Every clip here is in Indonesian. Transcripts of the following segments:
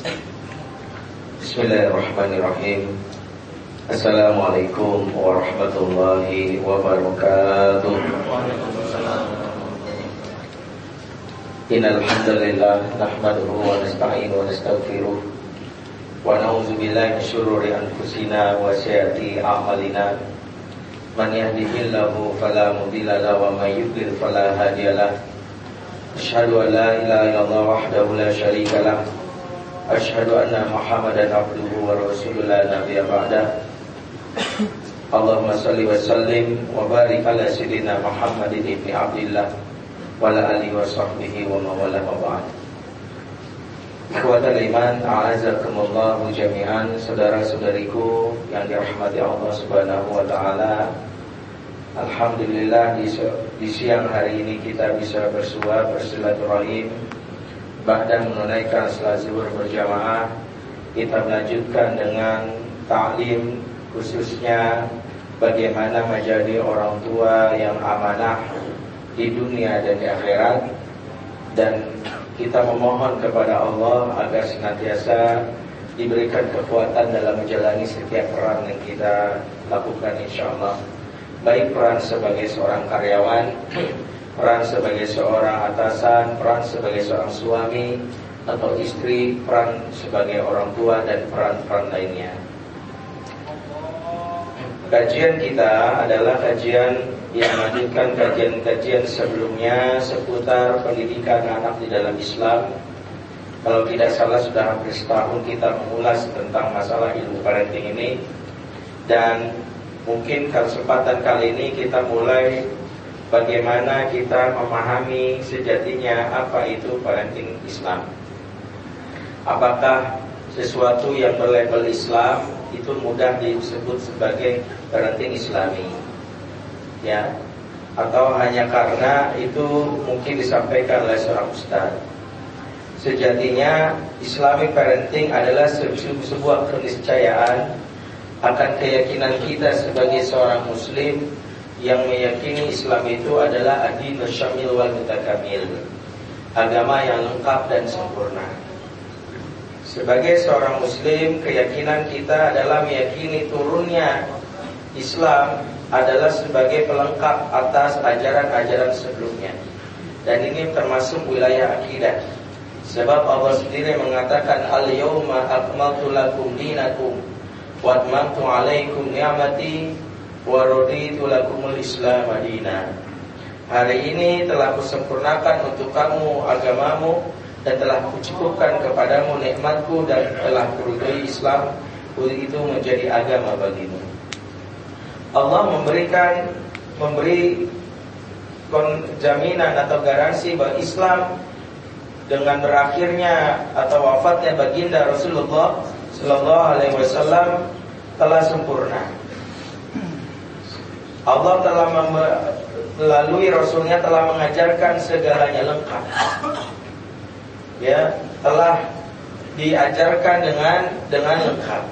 Bismillahirrahmanirrahim. Assalamualaikum warahmatullahi wabarakatuh. Innal hamdalillah nahmaduhu wa nasta'inu wa nastaghfiruh. Wa na'udzu billahi min shururi anfusina wa sayyiati a'malina. Man yahdihillahu fala mudilla lahu wa may yudlil fala hadiyalah Asyhadu an la ilaha illallah wahdahu la syarika lah Rasuluhu la nabiyya ba'dah Allahumma salli wa sallim wa barik ala sayyidina Muhammadin ibni Abdullah wa ala alihi wa sahbihi wa mawala wa ba'd. Ikhwatal iman, a'azakumullahu jami'an, saudara-saudariku yang dirahmati Allah Subhanahu wa taala. Alhamdulillah di, di siang hari ini kita bisa bersua bersilaturahim bahkan menunaikan salat zuhur berjamaah. Kita melanjutkan dengan ta'lim khususnya bagaimana menjadi orang tua yang amanah di dunia dan di akhirat dan kita memohon kepada Allah agar senantiasa diberikan kekuatan dalam menjalani setiap peran yang kita lakukan insya Allah baik peran sebagai seorang karyawan peran sebagai seorang atasan peran sebagai seorang suami atau istri peran sebagai orang tua dan peran-peran lainnya Kajian kita adalah kajian yang melanjutkan kajian-kajian sebelumnya seputar pendidikan anak di dalam Islam. Kalau tidak salah sudah hampir setahun kita mengulas tentang masalah ilmu parenting ini dan mungkin kesempatan kali ini kita mulai bagaimana kita memahami sejatinya apa itu parenting Islam. Apakah sesuatu yang berlabel Islam itu mudah disebut sebagai parenting Islami. Ya. Atau hanya karena itu mungkin disampaikan oleh seorang ustaz. Sejatinya Islamic parenting adalah sebuah keniscayaan akan keyakinan kita sebagai seorang muslim yang meyakini Islam itu adalah adil syamil wal mutakamil. Agama yang lengkap dan sempurna. Sebagai seorang muslim, keyakinan kita adalah meyakini turunnya Islam adalah sebagai pelengkap atas ajaran-ajaran sebelumnya. Dan ini termasuk wilayah akidah. Sebab Allah sendiri mengatakan al-yawma akmaltu dinakum wa atmamtu 'alaikum ni'mati wa lakumul Islam madina. Hari ini telah kusempurnakan untuk kamu agamamu dan telah kucukupkan kepadamu nikmatku dan telah kuridhoi Islam itu menjadi agama bagimu. Allah memberikan memberi jaminan atau garansi bahwa Islam dengan berakhirnya atau wafatnya baginda Rasulullah Shallallahu Alaihi Wasallam telah sempurna. Allah telah melalui Rasulnya telah mengajarkan segalanya lengkap ya telah diajarkan dengan dengan lengkap.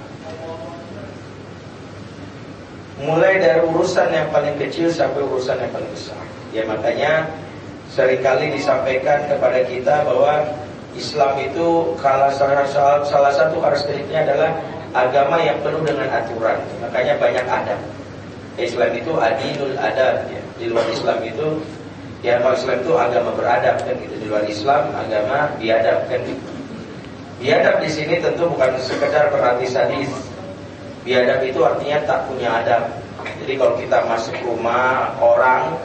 Mulai dari urusan yang paling kecil sampai urusan yang paling besar. Ya makanya sering kali disampaikan kepada kita bahwa Islam itu salah, salah, salah satu karakteristiknya adalah agama yang penuh dengan aturan. Makanya banyak adab. Islam itu adilul adab ya. Di luar Islam itu Ya kalau Islam itu agama beradab kan gitu. Di luar Islam agama biadab kan gitu. Biadab di sini tentu bukan sekedar berarti sadis. Biadab itu artinya tak punya adab. Jadi kalau kita masuk rumah orang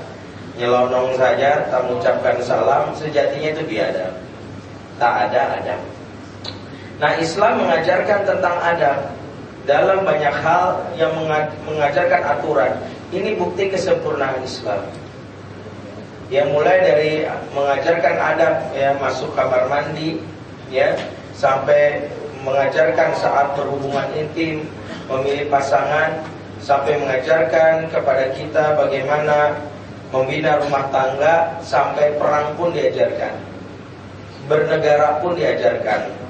nyelonong saja tak mengucapkan salam, sejatinya itu biadab. Tak ada adab. Nah Islam mengajarkan tentang adab dalam banyak hal yang mengajarkan aturan. Ini bukti kesempurnaan Islam yang mulai dari mengajarkan adab ya masuk kamar mandi ya sampai mengajarkan saat berhubungan intim memilih pasangan sampai mengajarkan kepada kita bagaimana membina rumah tangga sampai perang pun diajarkan bernegara pun diajarkan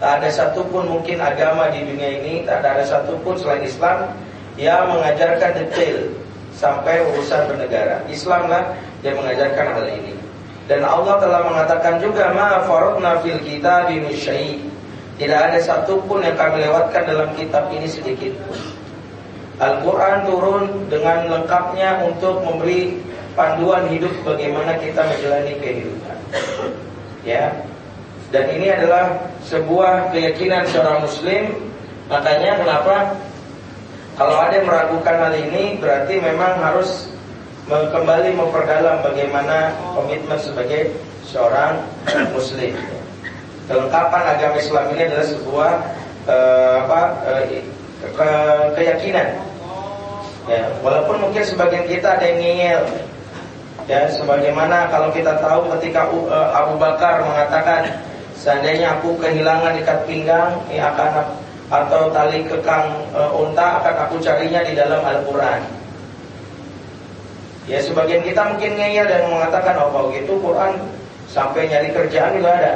tak ada satupun mungkin agama di dunia ini tak ada satupun selain Islam yang mengajarkan detail sampai urusan bernegara Islam lah yang mengajarkan hal ini. Dan Allah telah mengatakan juga ma faradna fil kitabi syai. Tidak ada satupun yang kami lewatkan dalam kitab ini sedikit pun. Al-Quran turun dengan lengkapnya untuk memberi panduan hidup bagaimana kita menjalani kehidupan. Ya, dan ini adalah sebuah keyakinan seorang Muslim. Makanya kenapa kalau ada yang meragukan hal ini berarti memang harus kembali memperdalam bagaimana komitmen sebagai seorang Muslim. Kelengkapan agama Islam ini adalah sebuah uh, apa uh, ke keyakinan. Ya, walaupun mungkin sebagian kita ada yang ngeyel. Ya, sebagaimana kalau kita tahu ketika uh, Abu Bakar mengatakan seandainya aku kehilangan ikat pinggang ya akan atau tali kekang uh, unta akan aku carinya di dalam Al-Qur'an. Ya sebagian kita mungkin ngeyel dan mengatakan oh kalau gitu Quran sampai nyari kerjaan juga ada.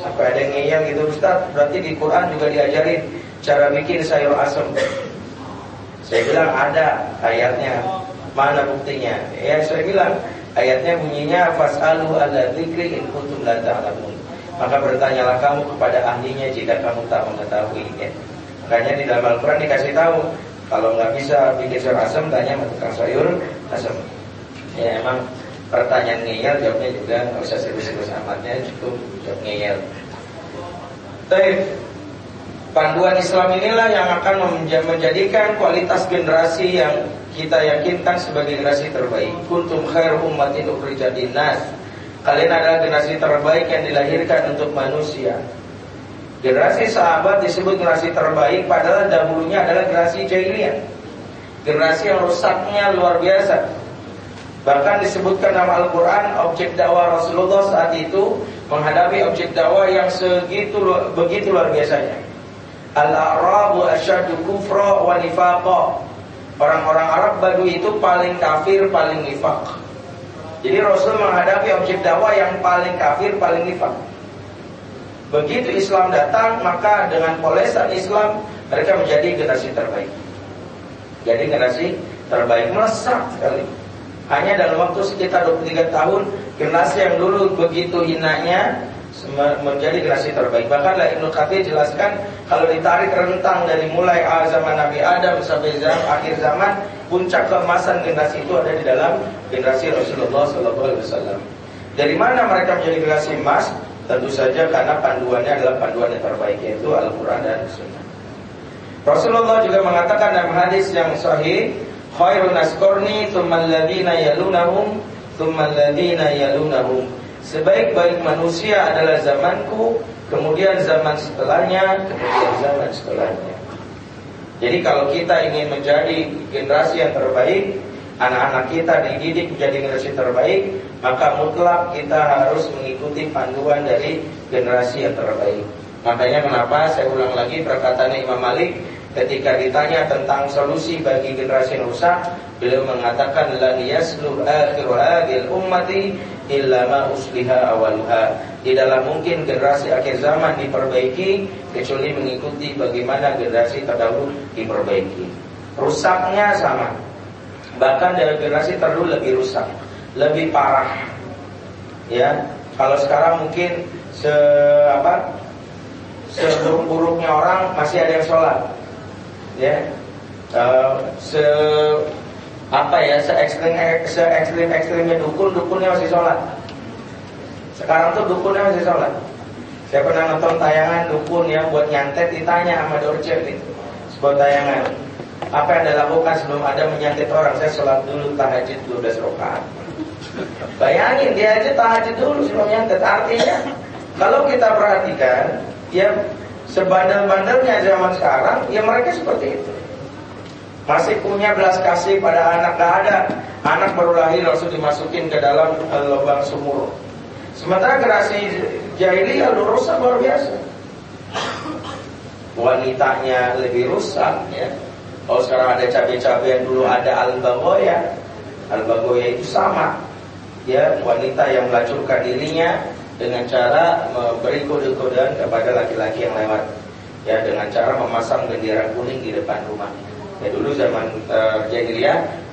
Sampai ada ngeyel gitu Ustaz, berarti di Quran juga diajarin cara bikin sayur asem. Saya bilang ada ayatnya. Mana buktinya? Ya saya bilang ayatnya bunyinya fasalu ala dzikri in kuntum la ta'lamun. Maka bertanyalah kamu kepada ahlinya jika kamu tak mengetahui ya. Makanya di dalam Al-Quran dikasih tahu Kalau nggak bisa bikin sayur asem Tanya tukang sayur asem Ya emang pertanyaan ngeyel Jawabnya juga nggak usah serius-serius amatnya Cukup jawab ngeyel Tapi Panduan Islam inilah yang akan menjadikan kualitas generasi yang kita yakinkan sebagai generasi terbaik. Kuntum khair ummatin ukhrijat nas. Kalian adalah generasi terbaik yang dilahirkan untuk manusia. Generasi sahabat disebut generasi terbaik padahal dahulunya adalah generasi jahiliyah. Generasi yang rusaknya luar biasa. Bahkan disebutkan dalam Al-Quran objek dakwah Rasulullah saat itu menghadapi objek dakwah yang segitu begitu luar biasanya. Al-Arabu asyadu kufra wa nifaqa Orang-orang Arab Badu itu paling kafir, paling nifak Jadi Rasul menghadapi objek dakwah yang paling kafir, paling nifak. Begitu Islam datang, maka dengan polesan Islam Mereka menjadi generasi terbaik. Jadi generasi terbaik Melesat sekali. Hanya dalam waktu sekitar 23 tahun Generasi yang dulu begitu hinanya menjadi generasi terbaik. Bahkan lah Ibnu Katsir jelaskan kalau ditarik rentang dari mulai zaman Nabi Adam sampai zaman akhir zaman, puncak keemasan generasi itu ada di dalam generasi Rasulullah SAW. Dari mana mereka menjadi generasi emas? Tentu saja karena panduannya adalah panduan yang terbaik yaitu Al-Quran dan Sunnah. Rasulullah juga mengatakan dalam hadis yang sahih, khairun asqarni tsumma alladziina yalunahum tsumma yalunahum Sebaik-baik manusia adalah zamanku, kemudian zaman setelahnya, kemudian zaman setelahnya. Jadi kalau kita ingin menjadi generasi yang terbaik, anak-anak kita dididik menjadi generasi terbaik, maka mutlak kita harus mengikuti panduan dari generasi yang terbaik. Makanya kenapa saya ulang lagi perkataan Imam Malik ketika ditanya tentang solusi bagi generasi rusak, beliau mengatakan lan yasluh akhiru hadhil ummati illa ma usliha awalha. Tidaklah mungkin generasi akhir zaman diperbaiki kecuali mengikuti bagaimana generasi terdahulu diperbaiki. Rusaknya sama. Bahkan dari generasi terdahulu lebih rusak, lebih parah. Ya, kalau sekarang mungkin se apa? Seburuk-buruknya orang masih ada yang sholat. Ya, uh, se apa ya se ekstrim se ekstrim ekstrimnya dukun dukunnya masih sholat. Sekarang tuh dukunnya masih sholat. Saya pernah nonton tayangan dukun yang buat nyantet ditanya sama Dorce itu sebuah tayangan. Apa yang anda lakukan sebelum ada menyantet orang? Saya sholat dulu tahajud 12 rakaat. Bayangin dia aja tahajud dulu sebelum nyantet. Artinya kalau kita perhatikan ya sebandel-bandelnya zaman sekarang ya mereka seperti itu. Masih punya belas kasih pada anak Gak ada. Anak baru lahir langsung dimasukin ke dalam uh, lubang sumur. Sementara generasi jahiliyah rusak luar biasa. Wanitanya lebih rusak ya. Kalau sekarang ada cabai-cabai yang dulu ada al-bagoya Al-bagoya itu sama. Ya wanita yang melacurkan dirinya Dengan cara memberi kode-kodean kepada laki-laki yang lewat Ya dengan cara memasang bendera kuning di depan rumahnya Ya dulu zaman uh,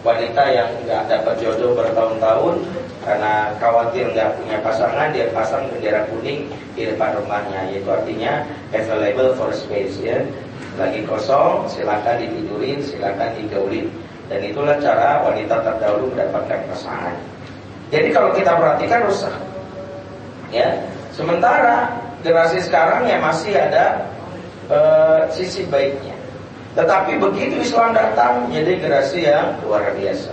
wanita yang nggak dapat jodoh bertahun-tahun karena khawatir nggak punya pasangan dia pasang bendera kuning di depan rumahnya. Yaitu artinya available for space ya. Lagi kosong silakan ditidurin silakan digaulin dan itulah cara wanita terdahulu mendapatkan pasangan. Jadi kalau kita perhatikan rusak ya. Sementara generasi sekarang ya masih ada uh, sisi baiknya. Tetapi begitu Islam datang jadi generasi yang luar biasa.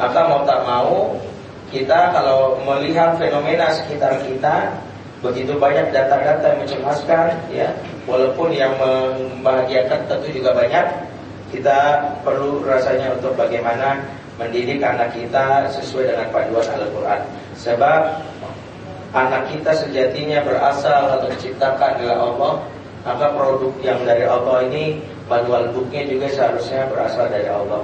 Maka mau tak mau kita kalau melihat fenomena sekitar kita begitu banyak data-data yang mencemaskan ya walaupun yang membahagiakan tentu juga banyak kita perlu rasanya untuk bagaimana mendidik anak kita sesuai dengan panduan Al-Quran. Sebab anak kita sejatinya berasal atau diciptakan oleh Allah maka produk yang dari Allah ini manual booknya juga seharusnya berasal dari Allah.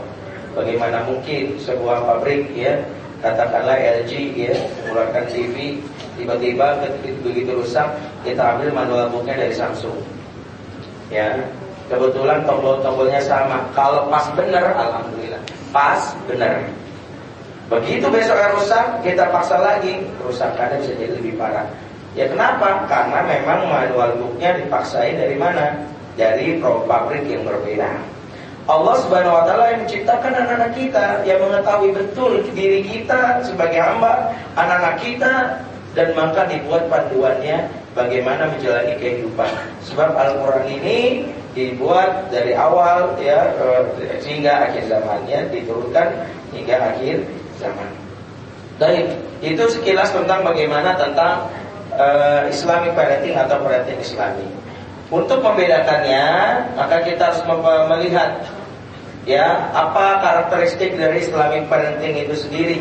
Bagaimana mungkin sebuah pabrik ya katakanlah LG ya mengeluarkan TV tiba-tiba begitu rusak kita ambil manual booknya dari Samsung. Ya kebetulan tombol-tombolnya sama. Kalau pas benar alhamdulillah. Pas benar begitu besoknya rusak kita paksa lagi kerusakannya bisa jadi lebih parah. Ya kenapa? Karena memang manual booknya dipaksain dari mana? Dari pabrik yang berbeda. Allah Subhanahu wa taala yang menciptakan anak-anak kita yang mengetahui betul diri kita sebagai hamba, anak-anak kita dan maka dibuat panduannya bagaimana menjalani kehidupan. Sebab Al-Qur'an ini dibuat dari awal ya eh, sehingga akhir zamannya diturunkan hingga akhir zaman. Baik, itu sekilas tentang bagaimana tentang uh, Islamic parenting atau parenting Islami. Untuk membedakannya, maka kita harus melihat ya apa karakteristik dari Islamic parenting itu sendiri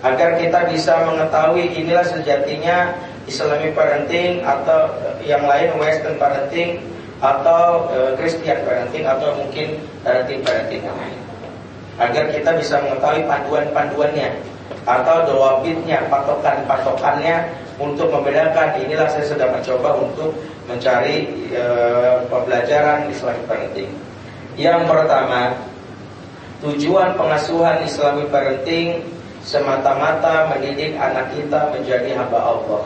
agar kita bisa mengetahui inilah sejatinya Islamic parenting atau yang lain Western parenting atau uh, Christian parenting atau mungkin parenting parenting yang lain agar kita bisa mengetahui panduan-panduannya atau dawabitnya, patokan-patokannya untuk membedakan inilah saya sedang mencoba untuk mencari uh, pembelajaran Islamic parenting. Yang pertama, Tujuan pengasuhan Islamic parenting semata-mata mendidik anak kita menjadi hamba Allah,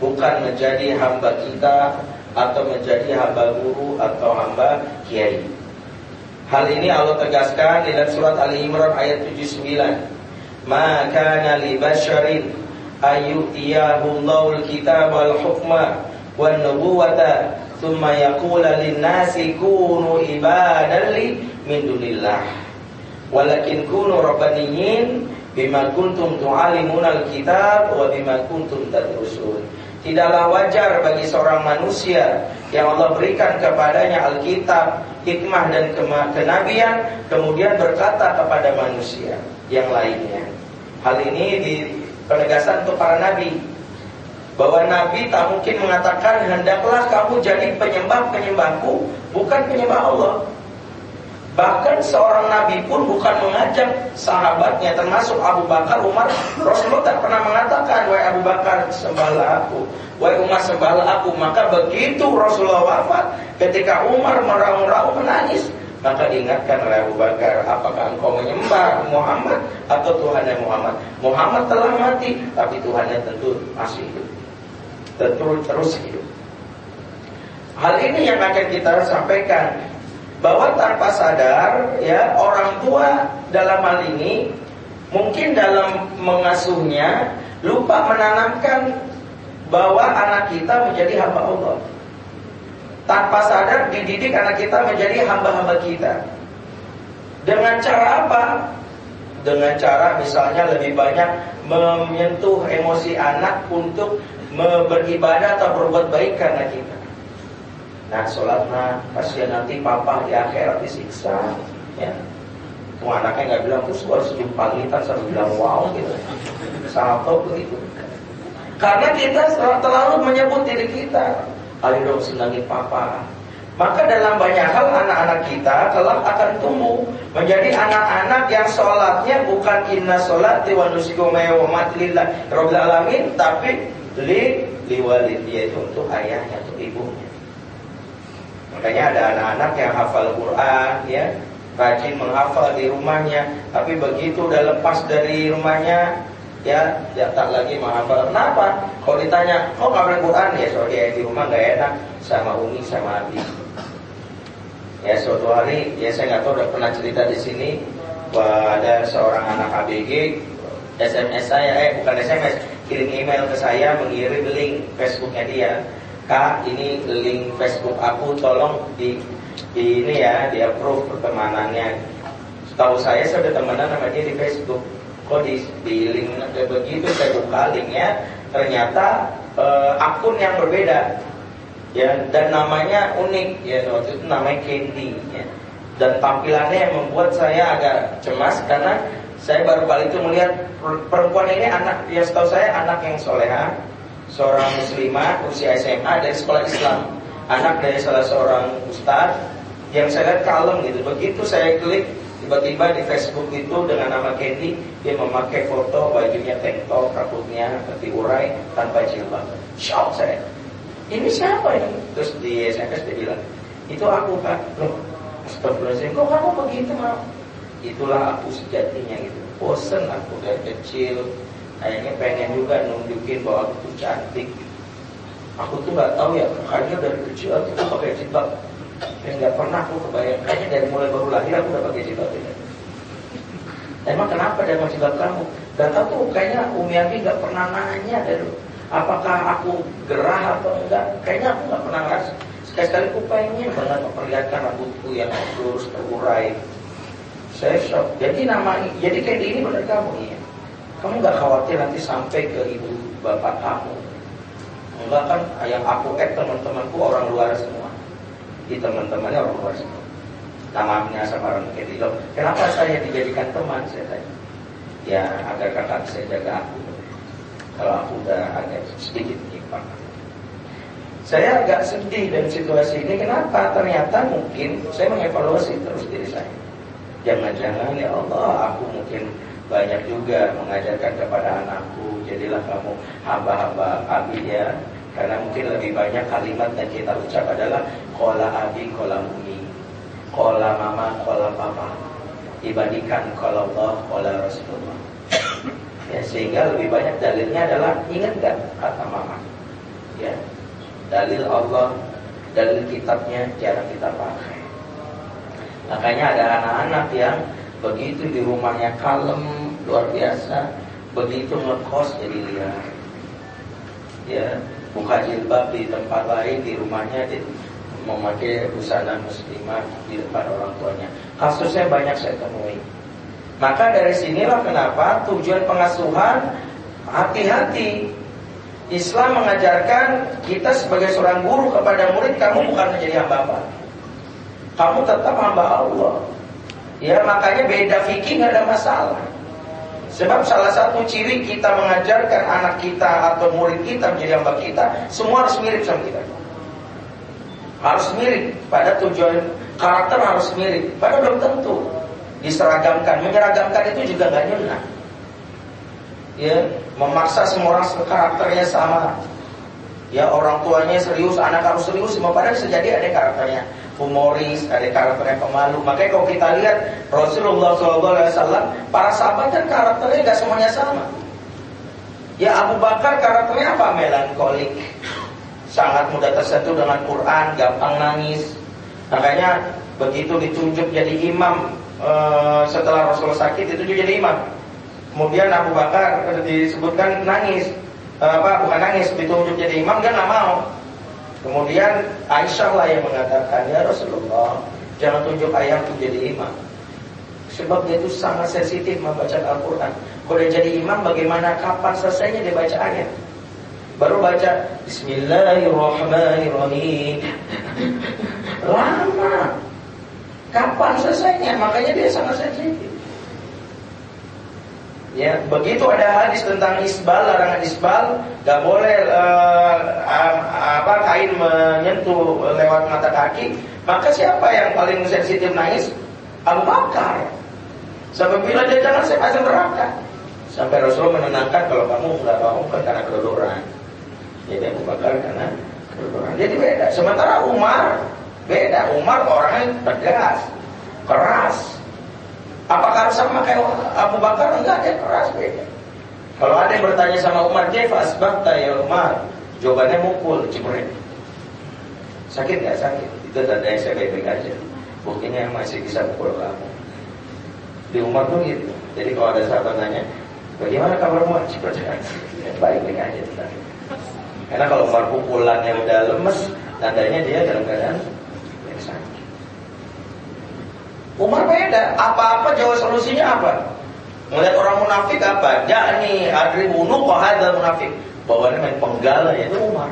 bukan menjadi hamba kita atau menjadi hamba guru atau hamba kiai. Hal ini Allah tegaskan dalam surat Ali Imran ayat 79. Maka nali basharin ayyutiyahu Allahul kitab wal hukma wan nubuwata thumma yaqula lin nasi kunu ibadan li min dunillah walakin kunu rabbaniyin bima kuntum tu'alimunal kitab wa bima kuntum tadrusun Tidaklah wajar bagi seorang manusia yang Allah berikan kepadanya Alkitab, hikmah dan kenabian, kemudian berkata kepada manusia yang lainnya. Hal ini di penegasan untuk para nabi. Bahwa nabi tak mungkin mengatakan hendaklah kamu jadi penyembah-penyembahku, bukan penyembah Allah. Bahkan seorang nabi pun bukan mengajak sahabatnya termasuk Abu Bakar, Umar. Rasulullah tak pernah mengatakan, "Wahai Abu Bakar, sembahlah aku." Wahai Umar, sembahlah aku." Maka begitu Rasulullah wafat, ketika Umar meraung-raung menangis, maka diingatkan oleh Abu Bakar, apakah engkau menyembah Muhammad atau Tuhannya Muhammad? Muhammad telah mati, tapi Tuhannya tentu masih hidup. Tentu terus hidup. Hal ini yang akan kita sampaikan bahwa tanpa sadar ya orang tua dalam hal ini mungkin dalam mengasuhnya lupa menanamkan bahwa anak kita menjadi hamba Allah. Tanpa sadar dididik anak kita menjadi hamba-hamba kita. Dengan cara apa? Dengan cara misalnya lebih banyak menyentuh emosi anak untuk beribadah atau berbuat baik karena kita. Nah sholat nah kasihan nanti papa di akhirat disiksa ya. Tuh anaknya nggak bilang terus harus pamitan sambil bilang wow gitu. Salto begitu. Karena kita terlalu menyebut diri kita. Ayo dong senangin papa. Maka dalam banyak hal anak-anak kita kelak akan tumbuh menjadi anak-anak yang sholatnya bukan inna sholati wa nusiku matilillah rabbil alamin tapi li liwalid yaitu untuk ayahnya untuk ibunya. Makanya ada anak-anak yang hafal Quran ya, rajin menghafal di rumahnya, tapi begitu udah lepas dari rumahnya, ya ya tak lagi menghafal. Kenapa? Kalau ditanya, kok nggak main Quran? Ya soalnya di rumah nggak enak sama Umi sama Abi. Ya suatu hari, ya saya nggak tahu udah pernah cerita di sini ada seorang anak ABG SMS saya, eh bukan SMS, kirim email ke saya mengirim link Facebooknya dia. Kak, ini link Facebook aku, tolong di, di ini ya, di approve pertemanannya. Tahu saya sudah temenan sama dia di Facebook kok di, di link begitu saya buka linknya ternyata uh, akun yang berbeda ya dan namanya unik ya waktu itu namanya Candy ya. dan tampilannya yang membuat saya agak cemas karena saya baru kali itu melihat perempuan ini anak yang setahu saya anak yang soleha seorang muslimah usia SMA dari sekolah Islam anak dari salah seorang ustadz yang saya lihat kalem gitu begitu saya klik Tiba-tiba di Facebook itu dengan nama Candy dia memakai foto bajunya tank top, rambutnya peti urai tanpa jilbab. Shock saya. Ini siapa ini? Terus di SMS dia bilang, itu aku kan. Loh, kok kamu begitu mau? Itulah aku sejatinya gitu. Bosen aku dari kecil. Kayaknya pengen juga nunjukin bahwa aku tuh cantik. Aku tuh nggak tahu ya, makanya dari kecil aku tuh pakai jilbab yang nggak pernah aku kebayang. Kayaknya dari mulai baru lahir aku udah pakai jilbab ini. Emang kenapa dia mau jilbab kamu? Dan tahu kayaknya Umi Abi nggak pernah nanya dari apakah aku gerah atau enggak. Kayaknya aku nggak pernah ngerasa. Sekali-sekali aku pengen banget memperlihatkan rambutku yang lurus terurai. Saya shock. Jadi nama, jadi kayak ini benar kamu ya. Kamu nggak khawatir nanti sampai ke ibu bapak kamu. Enggak kan yang aku eh teman-temanku orang luar semua di teman-temannya orang luar semua. Namanya sama orang ketiga. Kenapa saya dijadikan teman? Saya tanya. Ya agar kakak saya jaga aku. Kalau aku udah agak sedikit menyimpang. Saya agak sedih dengan situasi ini. Kenapa? Ternyata mungkin saya mengevaluasi terus diri saya. Jangan-jangan ya Allah, aku mungkin banyak juga mengajarkan kepada anakku. Jadilah kamu hamba-hamba abdi ya. Karena mungkin lebih banyak kalimat yang kita ucap adalah Kola abi, kola umi. Kola mama, kola papa. Dibandingkan kola Allah, kola Rasulullah. Ya, Sehingga lebih banyak dalilnya adalah Ingat gak kata mama. Ya. Dalil Allah Dalil kitabnya jarang kita pakai. Makanya ada anak-anak yang Begitu di rumahnya kalem Luar biasa Begitu ngekos jadi liar Ya buka jilbab di tempat lain di rumahnya di, memakai busana muslimah di depan orang tuanya. Kasusnya banyak saya temui. Maka dari sinilah kenapa tujuan pengasuhan hati-hati. Islam mengajarkan kita sebagai seorang guru kepada murid kamu bukan menjadi hamba apa. Kamu tetap hamba Allah. Ya makanya beda fikih nggak ada masalah. Sebab salah satu ciri kita mengajarkan anak kita atau murid kita menjadi hamba kita, semua harus mirip sama kita. Harus mirip pada tujuan karakter harus mirip. Pada belum tentu diseragamkan. Menyeragamkan itu juga gak nyenang. Ya, memaksa semua orang karakternya sama. Ya orang tuanya serius, anak harus serius, semua padahal bisa jadi ada karakternya humoris, ada karakternya pemalu. Makanya kalau kita lihat Rasulullah SAW, para sahabat kan karakternya nggak semuanya sama. Ya Abu Bakar karakternya apa? Melankolik, sangat mudah tersentuh dengan Quran, gampang nangis. Makanya begitu ditunjuk jadi imam e, setelah Rasulullah sakit itu jadi imam. Kemudian Abu Bakar disebutkan nangis, e, apa bukan nangis, ditunjuk jadi imam dia nggak mau. Kemudian Aisyah lah yang mengatakan, ya Rasulullah, jangan tunjuk ayahku jadi imam. Sebab dia itu sangat sensitif membaca Al-Quran. Kalau jadi imam, bagaimana kapan selesainya dia baca ayat? Baru baca Bismillahirrahmanirrahim. Lama. Kapan selesainya? Makanya dia sangat sensitif. Ya, begitu ada hadis tentang isbal, larangan isbal, gak boleh uh, apa kain menyentuh lewat mata kaki, maka siapa yang paling sensitif nangis? Abu Bakar. Sampai bila dia jangan saya masuk neraka. Sampai Rasulullah menenangkan kalau kamu nggak mau karena kedodoran. Jadi Abu Bakar karena kedodoran. Jadi beda. Sementara Umar beda. Umar orangnya tegas, keras, Apakah harus sama kayak Abu Bakar? Enggak, dia keras beda. Kalau ada yang bertanya sama Umar, "Kaifa asbahta ya Umar?" Jawabannya mukul, jebret. Sakit nggak sakit? Itu tanda yang saya baik-baik aja. Buktinya masih bisa mukul kamu. Di Umar tuh gitu. Jadi kalau ada sahabat nanya, bagaimana kabarmu? Jebret ya, baik-baik aja. Karena kalau Umar pukulannya udah lemes, tandanya dia dalam keadaan yang sakit. Umar beda, apa-apa jawab solusinya apa? Melihat orang munafik apa? Ja'ni adribunu qahadal munafik. Bawaannya main penggala ya itu Umar.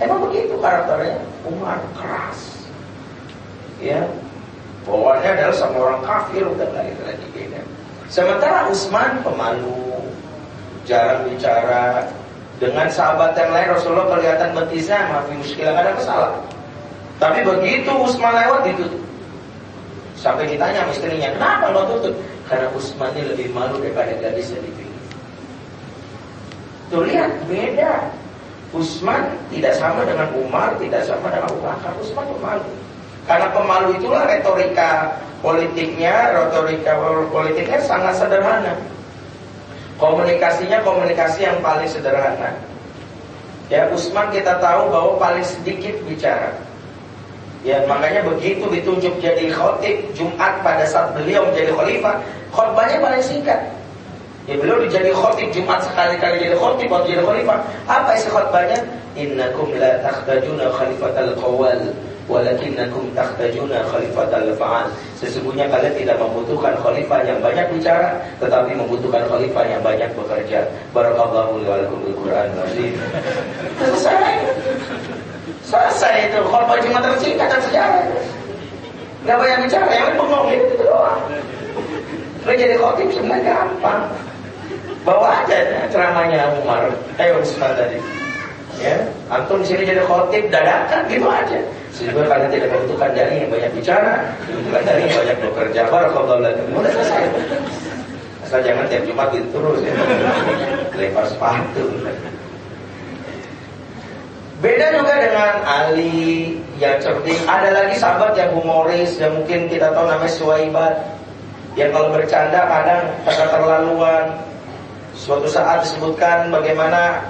Emang begitu karakternya. Umar keras. Ya. Bawaannya adalah sama orang kafir lagi lagi beda. Sementara Utsman pemalu, jarang bicara. Dengan sahabat yang lain Rasulullah kelihatan betisnya maafin muskilah ada masalah. Tapi begitu Utsman lewat ditutup. Sampai ditanya istrinya, kenapa lo tutup? Karena Utsman ini lebih malu daripada gadis yang dipilih. Tuh lihat, beda. Utsman tidak sama dengan Umar, tidak sama dengan Abu Bakar. Utsman pemalu. Karena pemalu itulah retorika politiknya, retorika politiknya sangat sederhana. Komunikasinya komunikasi yang paling sederhana. Ya, Utsman kita tahu bahwa paling sedikit bicara. Ya makanya begitu ditunjuk jadi khotib Jumat pada saat beliau menjadi khalifah Khotbahnya paling singkat. Ya beliau jadi khotib Jumat sekali-kali jadi khotib waktu jadi khalifah. Apa isi khotbahnya? Innakum la takhtajuna khalifatal qawal Walakinnakum takhtajuna khalifatal fa'al. Sesungguhnya kalian tidak membutuhkan khalifah yang banyak bicara Tetapi membutuhkan khalifah yang banyak bekerja. Barakallahu walakum bil-Quran Selesai Selesai itu khutbah cuma tersingkat dan sejarah. Gak banyak bicara, yang bengong itu, doang. Lo jadi khotib sebenarnya gampang. Bawa aja ya, ceramahnya Umar. Eh Usman tadi. Ya, antum sini jadi khotib dadakan gitu aja. Sehingga kalian tidak membutuhkan dari yang banyak bicara, membutuhkan dari yang banyak bekerja. Barakallahu lakum. Udah selesai. Asal jangan tiap Jumat gitu terus ya. Lempar sepatu. Beda juga dengan Ali yang cerdik. Ada lagi sahabat yang humoris yang mungkin kita tahu namanya Suwaibat. Yang kalau bercanda kadang terlaluan. Suatu saat disebutkan bagaimana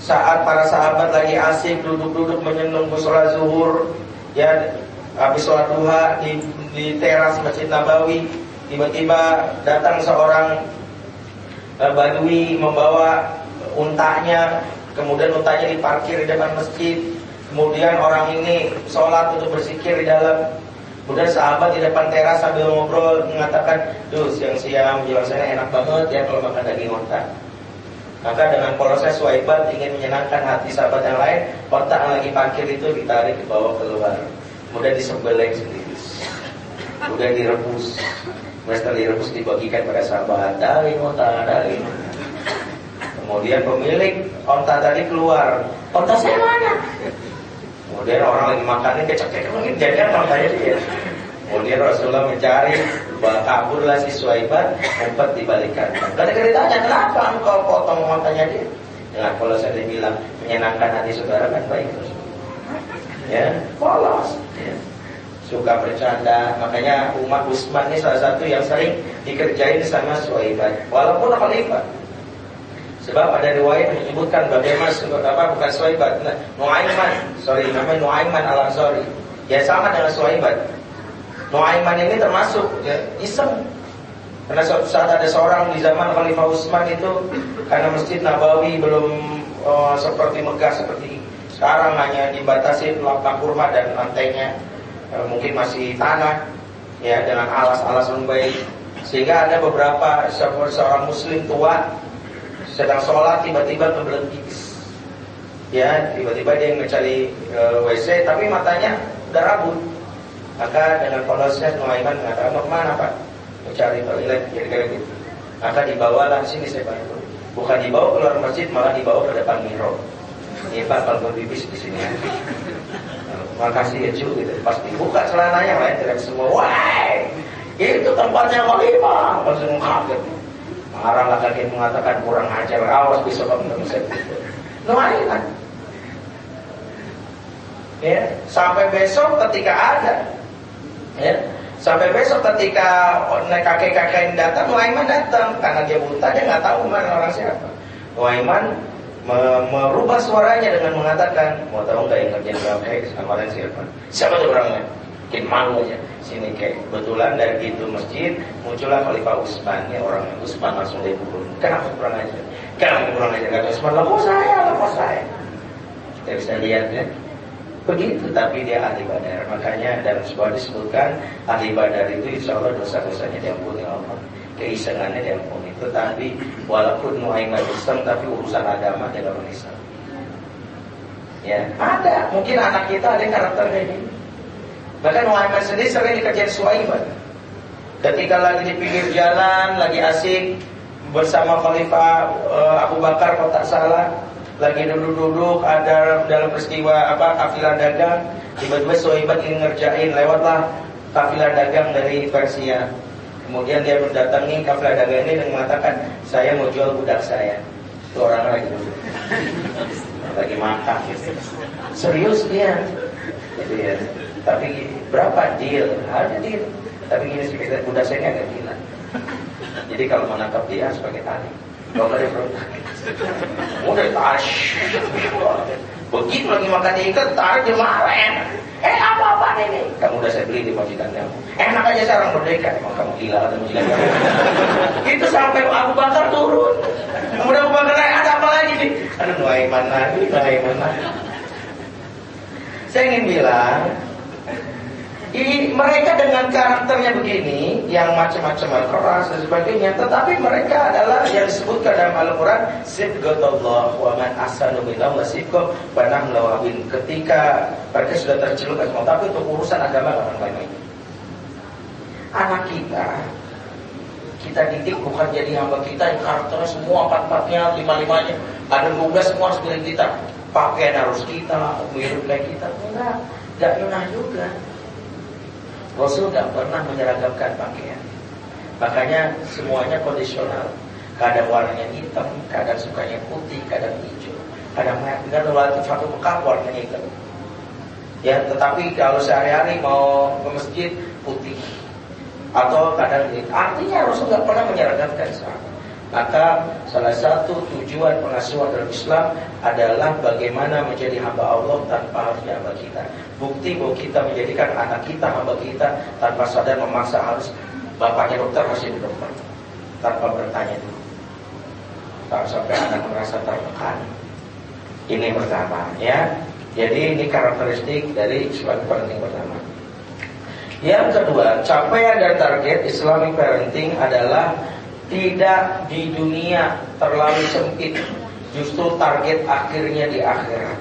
saat para sahabat lagi asik duduk-duduk menyenung sholat zuhur ya habis sholat duha di, di teras masjid Nabawi tiba-tiba datang seorang uh, badui membawa untanya Kemudian untanya diparkir di depan masjid. Kemudian orang ini sholat untuk bersikir di dalam. Kemudian sahabat di depan teras sambil ngobrol mengatakan, Duh siang-siang sana enak banget ya kalau makan daging onta. Maka dengan proses swaibat ingin menyenangkan hati sahabat yang lain, yang lagi parkir itu ditarik ke bawah keluar. Kemudian disembelih sendiri. Kemudian direbus. Setelah direbus dibagikan pada sahabat, dari onta, dari Kemudian pemilik onta tadi keluar. Onta saya mana? Kemudian orang lagi makan ini kecek-kecek mungkin jadi ontanya dia. Kemudian Rasulullah mencari kaburlah si Suaibat empat dibalikan. Karena kita ditanya kenapa engkau potong ontanya dia? Dengan kalau saya bilang menyenangkan hati saudara kan baik Ya, polos. Ya. Suka bercanda, makanya umat Usman ini salah satu yang sering dikerjain sama Suaibat. Walaupun khalifah. Sebab ada riwayat menyebutkan bagaimana apa bukan Suaibat, nah, Nuaiman, sorry namanya Nuaiman al Ansori. Ya sama dengan Suaibat. Nuaiman ini termasuk ya, iseng. Karena suatu saat ada seorang di zaman Khalifah Utsman itu karena Masjid Nabawi belum oh, seperti megah seperti sekarang hanya dibatasi lapang kurma dan lantainya eh, mungkin masih tanah ya dengan alas-alas yang baik sehingga ada beberapa seorang muslim tua sedang sholat tiba-tiba kebelet pipis. Ya, tiba-tiba dia mencari e, WC tapi matanya udah rabun. Maka dengan polosnya Nuaiman mengatakan mau ke mana pak? Mencari toilet kira-kira gitu. Maka dibawalah sini saya bantu. Bukan dibawa keluar masjid malah dibawa ke depan miro. Ini pak kalau pipis di sini. Makasih ya cu gitu. Pas dibuka celananya lain tidak semua. Wah, itu tempatnya khalifah. Langsung kaget. Marahlah kakek mengatakan kurang ajar, awas besok kamu nggak bisa Nuaiman. Ya, sampai besok ketika ada ya, Sampai besok ketika kakek-kakek yang datang, Nuaiman datang karena dia buta dia nggak tahu mana orang siapa. Nuaiman merubah suaranya dengan mengatakan, mau tahu nggak yang kerjaan kakek kemarin siapa? Siapa tuh orangnya? Mungkin malu aja. Sini kayak kebetulan dari pintu masjid muncullah Khalifah Utsman. Ini orangnya Utsman langsung dia pukul. Kenapa kurang aja? Kenapa kurang aja? Kata Utsman, lah saya, lah saya. Kita bisa lihat ya begitu tapi dia ahli badar makanya dalam sebuah disebutkan ahli badar itu insya Allah dosa-dosanya diampuni Allah keisengannya diampuni tetapi walaupun Nuaiman Islam tapi urusan agama orang Islam ya ada mungkin anak kita ada karakter kayak gini bahkan Nuaiman sendiri sering dikerjain Suaiman ketika lagi di pinggir jalan lagi asik bersama Khalifah uh, Abu Bakar kalau tak salah lagi duduk-duduk ada dalam peristiwa apa kafilah dagang tiba-tiba Sohibat ingin ngerjain lewatlah kafilah dagang dari Persia. Kemudian dia mendatangi kafilah dagang ini dan mengatakan saya mau jual budak saya. Itu orang lagi duduk. Lagi makan. Gitu. serius dia. Gitu ya tapi berapa deal ada deal tapi gini sedikit budak saya ini agak gila jadi kalau menangkap dia sebagai tali kalau nggak dia Udah tash. Begitu lagi makan ikan, tarik dia marah. Eh apa-apa ini? Kamu udah saya beli di majikan kamu. Enak aja sekarang merdeka. Emang kamu gila atau majikan kamu? Itu sampai Abu Bakar turun. Kemudian Abu Bakar ada apa lagi nih? Aduh, Nuaiman lagi, Nuaiman lagi. Saya ingin bilang, ini mereka dengan karakternya begini, yang macam-macam keras dan sebagainya, tetapi mereka adalah yang disebutkan dalam Al-Quran, Sibghatullah wa man asanu minna wa sibghat lawabin. Ketika mereka sudah tercelup semua, tapi untuk urusan agama orang lain Anak kita, kita didik bukan jadi hamba kita yang karakternya semua empat-empatnya, lima-limanya, ada dua semua harus kita. Pakaian harus kita, mirip kayak kita. Enggak, enggak pernah juga. Rasul nggak pernah menyeragamkan pakaian. Makanya semuanya kondisional. Kadang warnanya hitam, kadang sukanya putih, kadang hijau, kadang merah. Waktu satu pekan warnanya hitam. Ya, tetapi kalau sehari-hari mau ke masjid putih atau kadang ini. Artinya Rasul nggak pernah menyeragamkan sahabat. Maka salah satu tujuan pengasuhan dalam Islam adalah bagaimana menjadi hamba Allah tanpa harus hamba kita. Bukti bahwa kita menjadikan anak kita hamba kita tanpa sadar memaksa harus bapaknya dokter harus jadi dokter tanpa bertanya dulu. Tak sampai anak merasa tertekan. Ini pertama ya. Jadi ini karakteristik dari sebagai parenting pertama. Yang kedua, capaian dan target Islamic parenting adalah tidak di dunia terlalu sempit. Justru target akhirnya di akhirat.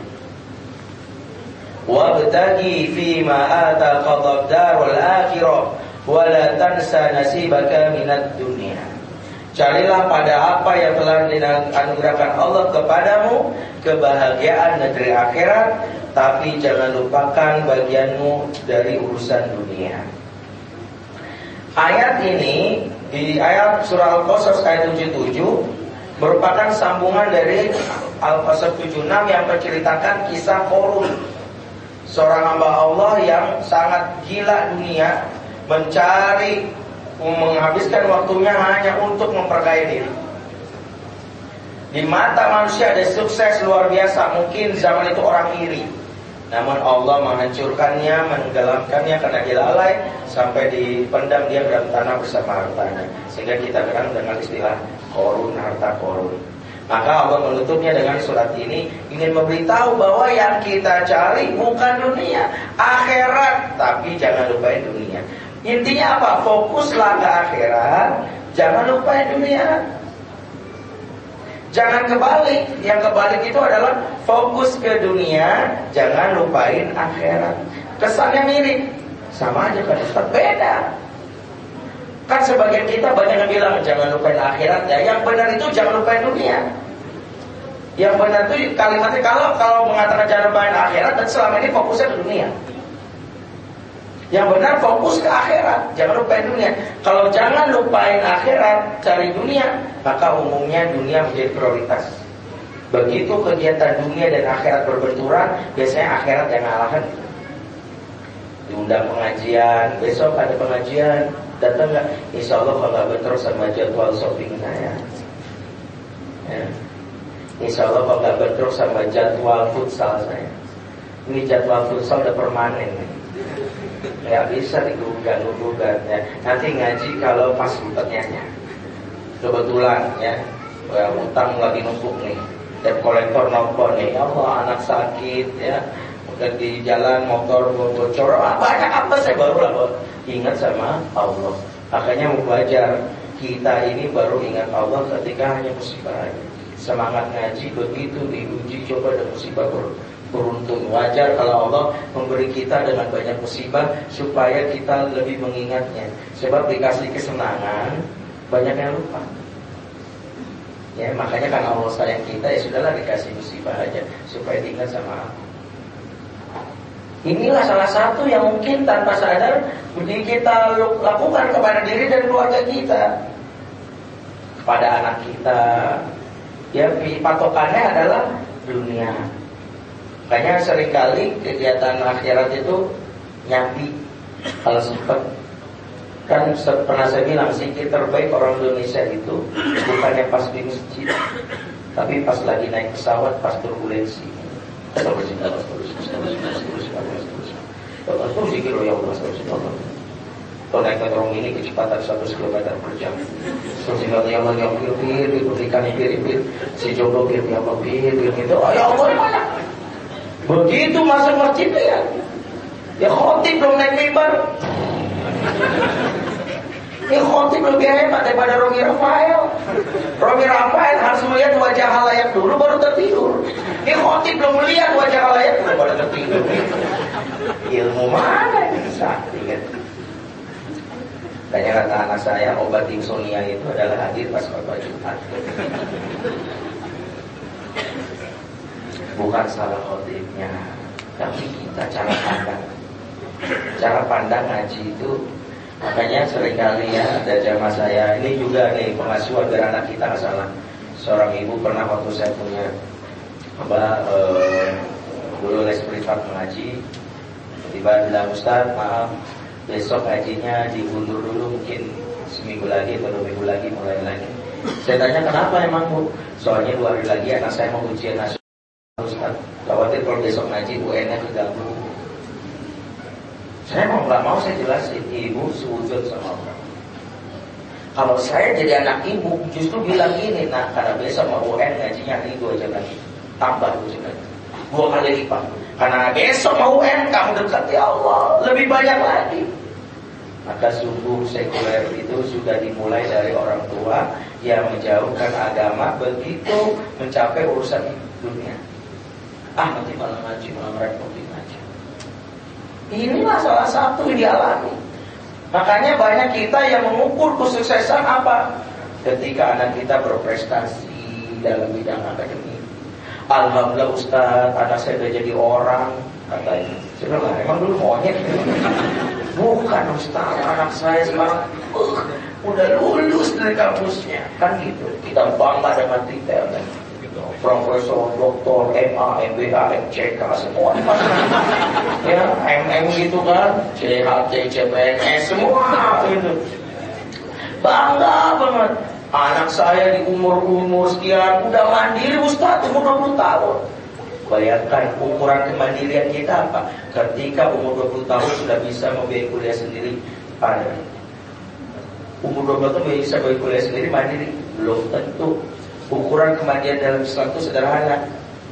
Wabtagi fi ma ataka darul akhirah wa la tansa nasibaka minad dunya Carilah pada apa yang telah dianugerahkan Allah kepadamu kebahagiaan negeri akhirat tapi jangan lupakan bagianmu dari urusan dunia. Ayat ini di ayat surah Al-Qasas ayat 77 merupakan sambungan dari Al-Qasas 76 yang menceritakan kisah Korun. Seorang hamba Allah yang sangat gila dunia mencari menghabiskan waktunya hanya untuk memperkaya diri. Di mata manusia ada sukses luar biasa mungkin zaman itu orang iri namun Allah menghancurkannya, menenggelamkannya karena dia lalai sampai dipendam dia dalam tanah bersama hartanya. Sehingga kita kenal dengan istilah korun harta korun. Maka Allah menutupnya dengan surat ini ingin memberitahu bahwa yang kita cari bukan dunia, akhirat, tapi jangan lupain dunia. Intinya apa? Fokuslah ke akhirat, jangan lupain dunia. Jangan kebalik. Yang kebalik itu adalah fokus ke dunia, jangan lupain akhirat. Kesannya mirip, sama aja kan Ustaz, beda. Kan sebagian kita banyak yang bilang jangan lupain akhirat ya. Yang benar itu jangan lupain dunia. Yang benar itu kalimatnya kalau kalau mengatakan jangan lupain akhirat dan selama ini fokusnya ke dunia. Yang benar fokus ke akhirat, jangan lupain dunia. Kalau jangan lupain akhirat, cari dunia, maka umumnya dunia menjadi prioritas. Begitu kegiatan dunia dan akhirat berbenturan, biasanya akhirat yang ngalahin. diundang pengajian besok ada pengajian datang nggak insya Allah kalau nggak bentrok sama jadwal shopping saya ya. insya Allah kalau nggak bentrok sama jadwal futsal saya ini jadwal futsal udah permanen nih nggak bisa digugat gugat ya nanti ngaji kalau pas sempatnya kebetulan ya. Utang lagi numpuk nih. Dan kolektor nelfon nih. Allah anak sakit ya. Dan di jalan motor bocor. Ah, apa? Saya baru lah ingat sama Allah. Makanya mau belajar. Kita ini baru ingat Allah ketika hanya musibah semangat ngaji begitu diuji coba dan musibah beruntung wajar kalau Allah memberi kita dengan banyak musibah supaya kita lebih mengingatnya sebab dikasih kesenangan banyak yang lupa ya makanya karena Allah sayang kita ya sudahlah dikasih musibah aja supaya diingat sama Allah Inilah salah satu yang mungkin tanpa sadar kita lakukan kepada diri dan keluarga kita. Kepada anak kita. Ya, patokannya adalah dunia. Makanya sering kali kegiatan akhirat itu nyambi kalau sempat kan pernah saya bilang zikir terbaik orang Indonesia itu bukannya pas di masjid tapi pas lagi naik pesawat pas turbulensi Terus zikir ya Allah Kalau naik metrong ini kecepatan 100 km per jam Terus ya Allah yang pir pir Diberikan pir pir Si jodoh ya Allah pir pir gitu oh, Ya Allah Begitu masuk masjid ya Ya khotib belum naik mimbar ini khotib lebih hebat daripada Romi Rafael. Romi Rafael harus melihat wajah halayak dulu baru tertidur. Ini khotib belum melihat wajah halayak dulu baru tertidur. Ilmu mana ini sakti kan? Tanya kata anak saya obat insomnia itu adalah hadir pas khotbah Jumat. Bukan salah khotibnya, tapi kita cara pandang. Cara pandang ngaji itu Makanya sering kali ya ada jamaah saya Ini juga nih pengasuh agar anak kita nggak salah Seorang ibu pernah waktu saya punya apa eh, dulu les privat mengaji tiba bilang Ustaz maaf besok ngajinya diundur dulu mungkin seminggu lagi atau dua minggu lagi mulai lagi. Saya tanya kenapa emang bu? Soalnya dua hari lagi anak saya mau ujian nasional Khawatir kalau besok ngaji UN-nya keganggu saya mau nggak mau saya jelasin ibu sujud sama Allah. Kalau saya jadi anak ibu justru bilang gini, nah karena besok mau UN ngajinya hari dua aja lagi, tambah dua lagi, dua kali lipat. Karena besok mau UN kamu dekat ya Allah lebih banyak lagi. Maka sungguh sekuler itu sudah dimulai dari orang tua yang menjauhkan agama begitu mencapai urusan dunia. Ah nanti malam ngaji malam repotin Inilah salah satu yang dialami. Makanya banyak kita yang mengukur kesuksesan apa? Ketika anak kita berprestasi dalam bidang akademik. Alhamdulillah Ustaz, anak saya sudah jadi orang katanya. Saya bilang, emang dulu monyet. Bukan Ustaz, anak saya sekarang uh, udah lulus dari kampusnya. Kan gitu. Kita bangga dengan detailnya profesor, doktor, MA, MBA, MCK, semua ya, MM gitu kan, CHT, CPNS, semua gitu. Bangga banget. Anak saya di umur-umur sekian udah mandiri Ustaz, umur 20 tahun. Bayangkan ukuran kemandirian kita apa? Ketika umur 20 tahun sudah bisa membiayai kuliah sendiri, ada. Umur 20 tahun bisa membiayai kuliah sendiri mandiri, belum tentu Ukuran kematian dalam Islam itu sederhana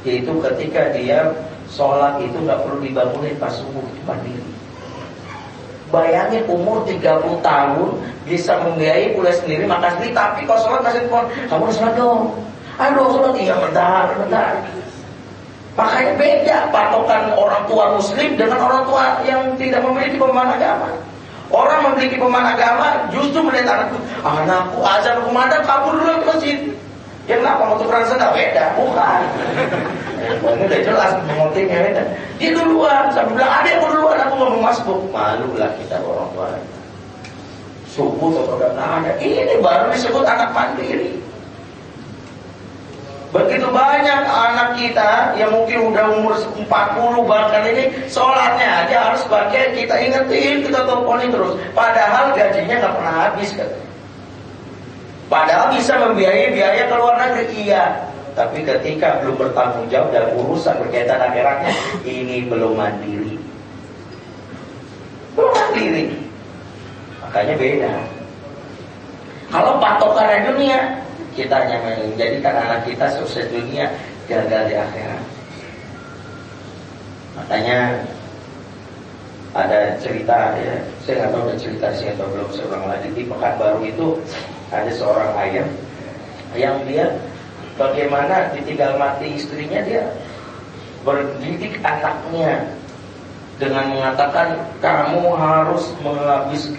Yaitu ketika dia sholat itu nggak perlu dibangunin pas subuh mandiri Bayangin umur 30 tahun bisa membiayai kuliah sendiri makan sendiri tapi kalau sholat masih telepon kamu harus sholat dong. Dong sholat iya bentar bentar. Makanya beda patokan orang tua muslim dengan orang tua yang tidak memiliki pemahaman agama. Orang memiliki pemahaman agama justru melihat anakku, anakku azan kumandang kabur dulu ke masjid. Ya kenapa mau tukeran sendal? Beda, bukan. Ini udah jelas motifnya beda. Dia duluan, sampai bilang ada yang duluan, aku ngomong masbuk. Malu lah kita orang tua. Subuh atau udah ada. Ini baru disebut anak mandiri. Begitu banyak anak kita yang mungkin udah umur 40 bahkan ini sholatnya aja harus pakai kita ingetin, kita teleponin terus. Padahal gajinya nggak pernah habis kan. Padahal bisa membiayai biaya ke luar negeri, iya. Tapi ketika belum bertanggung jawab dalam urusan berkaitan akhiratnya, ini belum mandiri. Belum mandiri. Makanya beda. Kalau patokan dunia, kita hanya menjadikan anak kita sukses dunia, gagal di akhirat. Makanya ada cerita ya, saya nggak tahu ada cerita sih atau belum seorang lagi di Pekanbaru itu ada seorang ayah. Yang dia bagaimana ditinggal mati istrinya dia berdidik anaknya dengan mengatakan kamu harus menghabis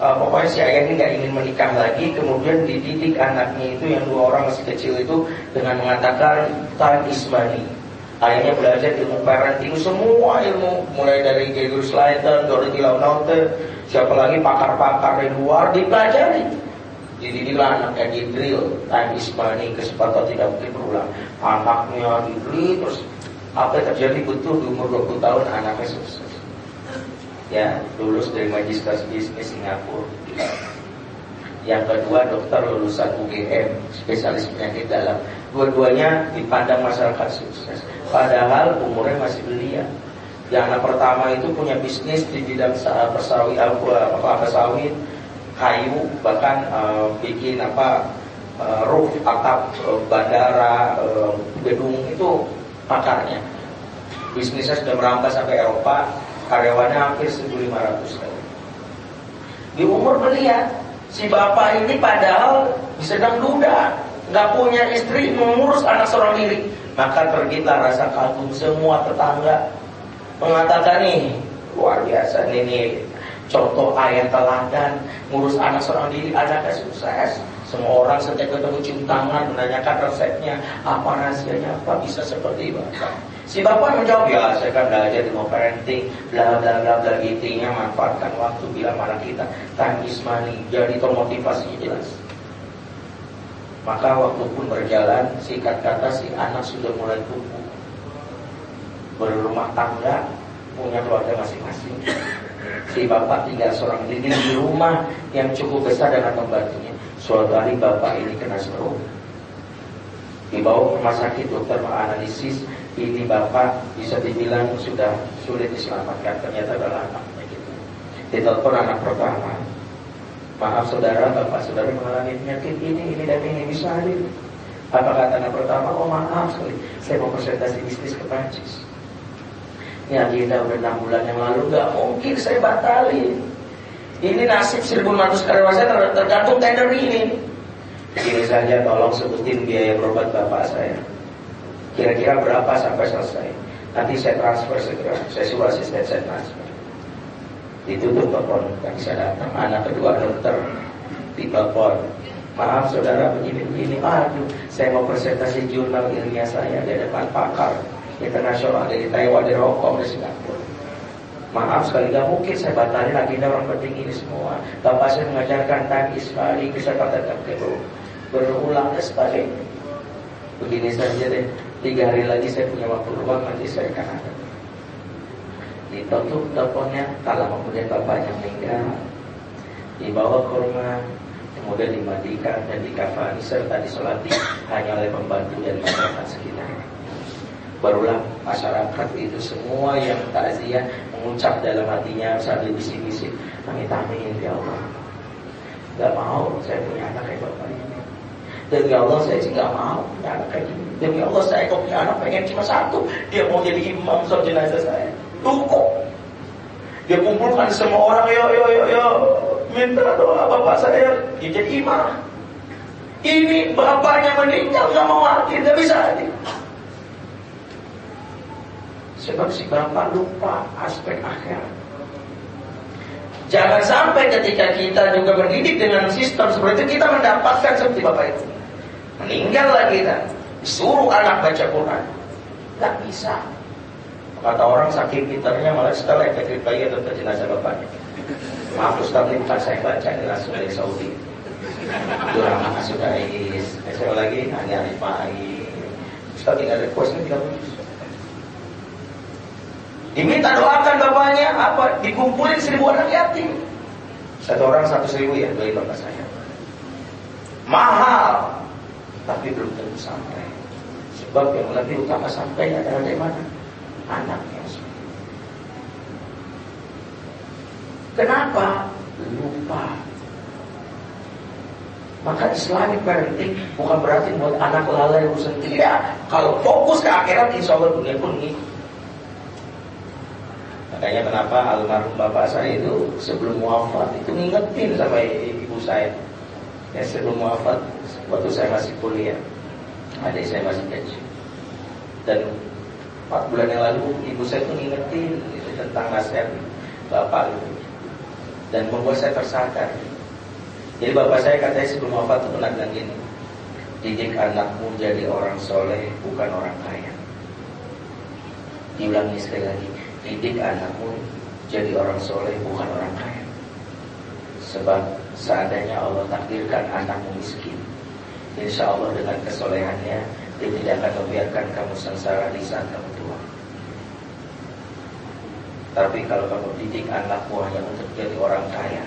uh, pokoknya si ayah ini nggak ingin menikah lagi kemudian dididik anaknya itu yang dua orang masih kecil itu dengan mengatakan time is money ayahnya belajar ilmu parenting semua ilmu mulai dari Gregor Slater, Dorothy Launaute siapa lagi pakar-pakar di luar dipelajari Dididiklah anaknya di drill Time is money Kesempatan tidak mungkin berulang. Anaknya di drill Terus apa yang terjadi? Betul di umur 20 tahun Anaknya sukses. Ya lulus dari Magister Bisnis Singapura. Yang kedua dokter lulusan UGM Spesialis penyakit dalam. Dua-duanya dipandang masyarakat sukses. Padahal umurnya masih belia. Yang anak pertama itu punya bisnis di bidang persawi, apa, apa sawit, kayu bahkan uh, bikin apa uh, roof atap uh, bandara uh, gedung itu pakarnya. Bisnisnya sudah merambah sampai Eropa karyawannya hampir 1.500 di umur belia si bapak ini padahal sedang duda nggak punya istri mengurus anak seorang diri. Maka tergila rasa kagum semua tetangga mengatakan nih luar biasa nih, nih contoh ayat teladan ngurus anak seorang diri anaknya sukses? Semua orang setiap ketemu cium tangan menanyakan resepnya apa rahasianya apa bisa seperti bapak? Si bapak menjawab ya saya kan belajar di mau parenting bla bla bla bla intinya manfaatkan waktu bila mana kita. Time is money jadi termotivasi jelas. Maka waktu pun berjalan singkat kata si anak sudah mulai tumbuh. Berumah tangga punya keluarga masing-masing Si bapak tinggal seorang diri di rumah yang cukup besar dengan pembantunya. Suatu hari bapak ini kena stroke. Dibawa ke rumah sakit dokter menganalisis ini bapak bisa dibilang sudah sulit diselamatkan ternyata adalah anaknya gitu. Ditelepon anak pertama. Maaf saudara, bapak saudara mengalami penyakit ini, ini dan ini bisa hadir. Apa kata anak pertama? Oh maaf sekali, saya mau presentasi bisnis ke Prancis. Ya kita udah enam bulan yang lalu Gak mungkin saya batalin. Ini nasib 1500 karyawan saya tergantung tender ini. Ini saja tolong sebutin biaya berobat bapak saya. Kira-kira berapa sampai selesai? Nanti saya transfer segera. Saya suruh asisten saya transfer. Ditutup telepon Gak bisa datang. Anak kedua dokter Di telepon Maaf saudara begini-begini Aduh saya mau presentasi jurnal ilmiah saya Di depan pakar internasional dari Taiwan, dari Hong Kong, dari Singapura. Maaf sekali gak mungkin saya batalin agenda orang penting ini semua. Bapak saya mengajarkan tadi sekali bisa katakan ber berulang dan sebagainya. Begini saja deh, tiga hari lagi saya punya waktu luang nanti saya akan ada. Ditutup teleponnya, kalau kemudian bapaknya meninggal, dibawa ke rumah, kemudian dimandikan dan dikafani serta disolati hanya oleh pembantu dan masyarakat sekitar barulah masyarakat itu semua yang takziah mengucap dalam hatinya sambil bisik-bisik. Amit amin ya Allah. Gak mau saya punya anak kayak bapak ini. Demi Allah saya sih gak mau punya anak kayak gini. Demi Allah saya kok punya anak pengen cuma satu. Dia mau jadi imam soal jenazah saya. Tuku Dia kumpulkan semua orang Yo yo yo yo Minta doa bapak saya. Dia jadi imam. Ini bapaknya meninggal gak mau mati Gak bisa Sebab si bapak lupa aspek akhirat. Jangan sampai ketika kita juga berdidik dengan sistem seperti itu kita mendapatkan seperti bapak itu. Meninggal lagi kita, disuruh anak baca Quran. Gak bisa. Kata orang saking pintarnya malah setelah efektif bayi atau jenazah bapaknya. Maaf Ustaz ini bukan saya baca ini langsung dari Saudi. Itu nama sudah is. Lagi hanya Arifai. Ustaz tinggal request ini tidak Diminta doakan bapaknya, apa dikumpulin seribu anak yatim. Satu orang satu seribu ya dari bapak saya. Mahal, tapi belum tentu sampai. Sebab yang lebih utama sampai adalah dari mana? Anaknya. Kenapa? Lupa. Maka Islamic parenting bukan berarti buat anak lalai urusan tidak. Kalau fokus ke akhirat, insya Allah dunia pun ngikut. Makanya kenapa almarhum bapak saya itu sebelum wafat itu ngingetin sama ibu saya. Ya sebelum wafat waktu saya masih kuliah, adik saya masih kecil. Dan empat bulan yang lalu ibu saya itu ngingetin itu tentang nasihat bapak itu dan membuat saya tersadar. Jadi bapak saya katanya sebelum wafat itu pernah bilang gini, didik anakmu jadi orang soleh bukan orang kaya. Diulangi sekali lagi, didik anakmu jadi orang soleh bukan orang kaya. Sebab seandainya Allah takdirkan anakmu miskin, insya Allah dengan kesolehannya dia tidak akan membiarkan kamu sengsara di saat kamu tua. Tapi kalau kamu didik anakmu hanya untuk jadi orang kaya